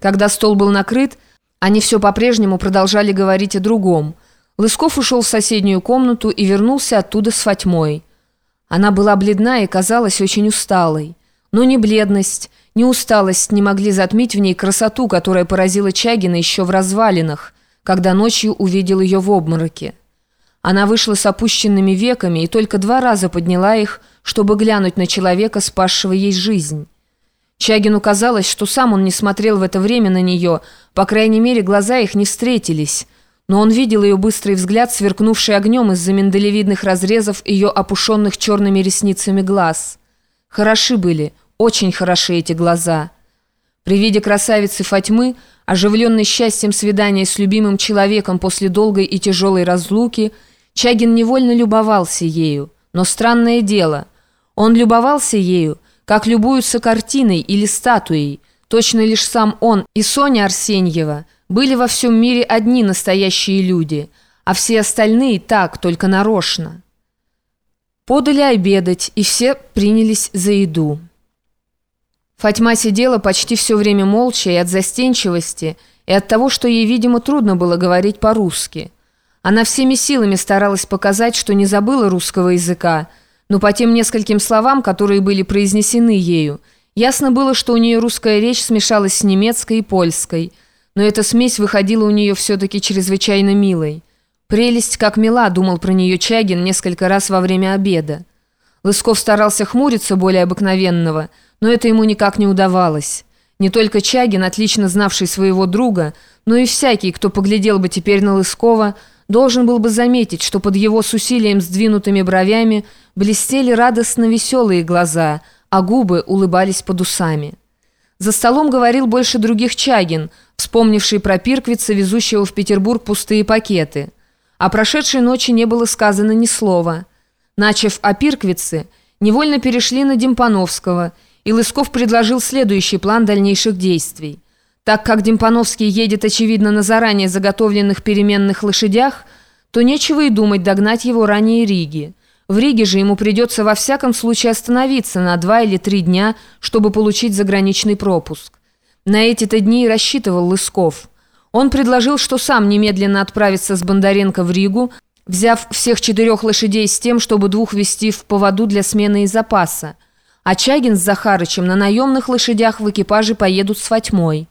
Когда стол был накрыт, они все по-прежнему продолжали говорить о другом. Лысков ушел в соседнюю комнату и вернулся оттуда с Фатьмой. Она была бледна и казалась очень усталой. Но ни бледность, ни усталость не могли затмить в ней красоту, которая поразила Чагина еще в развалинах, когда ночью увидел ее в обмороке. Она вышла с опущенными веками и только два раза подняла их, чтобы глянуть на человека, спасшего ей жизнь. Чагину казалось, что сам он не смотрел в это время на нее, по крайней мере, глаза их не встретились. Но он видел ее быстрый взгляд, сверкнувший огнем из-за миндалевидных разрезов ее опушенных черными ресницами глаз. Хороши были, очень хороши эти глаза. При виде красавицы Фатьмы, оживленной счастьем свидания с любимым человеком после долгой и тяжелой разлуки, Чагин невольно любовался ею. Но странное дело, он любовался ею, как любуются картиной или статуей. Точно лишь сам он и Соня Арсеньева были во всем мире одни настоящие люди, а все остальные так, только нарочно. Подали обедать, и все принялись за еду. Фатьма сидела почти все время молча и от застенчивости, и от того, что ей, видимо, трудно было говорить по-русски. Она всеми силами старалась показать, что не забыла русского языка, но по тем нескольким словам, которые были произнесены ею, ясно было, что у нее русская речь смешалась с немецкой и польской, но эта смесь выходила у нее все-таки чрезвычайно милой. «Прелесть, как мила», — думал про нее Чагин несколько раз во время обеда. Лысков старался хмуриться более обыкновенного, но это ему никак не удавалось. Не только Чагин, отлично знавший своего друга, но и всякий, кто поглядел бы теперь на Лыскова, должен был бы заметить, что под его с усилием сдвинутыми бровями блестели радостно веселые глаза, а губы улыбались под усами. За столом говорил больше других Чагин, вспомнивший про Пирквица, везущего в Петербург пустые пакеты. О прошедшей ночи не было сказано ни слова. Начав о Пирквице, невольно перешли на Демпановского, и Лысков предложил следующий план дальнейших действий – так как Демпановский едет, очевидно, на заранее заготовленных переменных лошадях, то нечего и думать догнать его ранее Риги. В Риге же ему придется во всяком случае остановиться на два или три дня, чтобы получить заграничный пропуск. На эти-то дни и рассчитывал Лысков. Он предложил, что сам немедленно отправится с Бондаренко в Ригу, взяв всех четырех лошадей с тем, чтобы двух вести в поводу для смены и запаса. А Чагин с Захарычем на наемных лошадях в экипаже поедут с Фатьмой.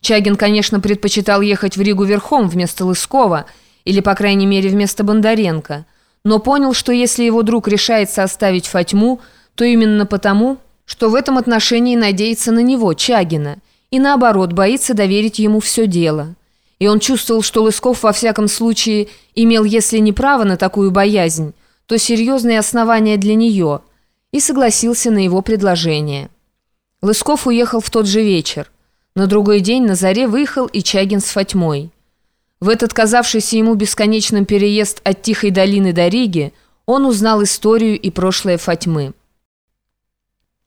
Чагин, конечно, предпочитал ехать в Ригу верхом вместо Лыскова, или, по крайней мере, вместо Бондаренко, но понял, что если его друг решается оставить Фатьму, то именно потому, что в этом отношении надеется на него, Чагина, и наоборот, боится доверить ему все дело. И он чувствовал, что Лысков во всяком случае имел, если не право на такую боязнь, то серьезные основания для нее, и согласился на его предложение. Лысков уехал в тот же вечер. На другой день на заре выехал и Чагин с Фатьмой. В этот казавшийся ему бесконечным переезд от Тихой долины до Риги он узнал историю и прошлое Фатьмы.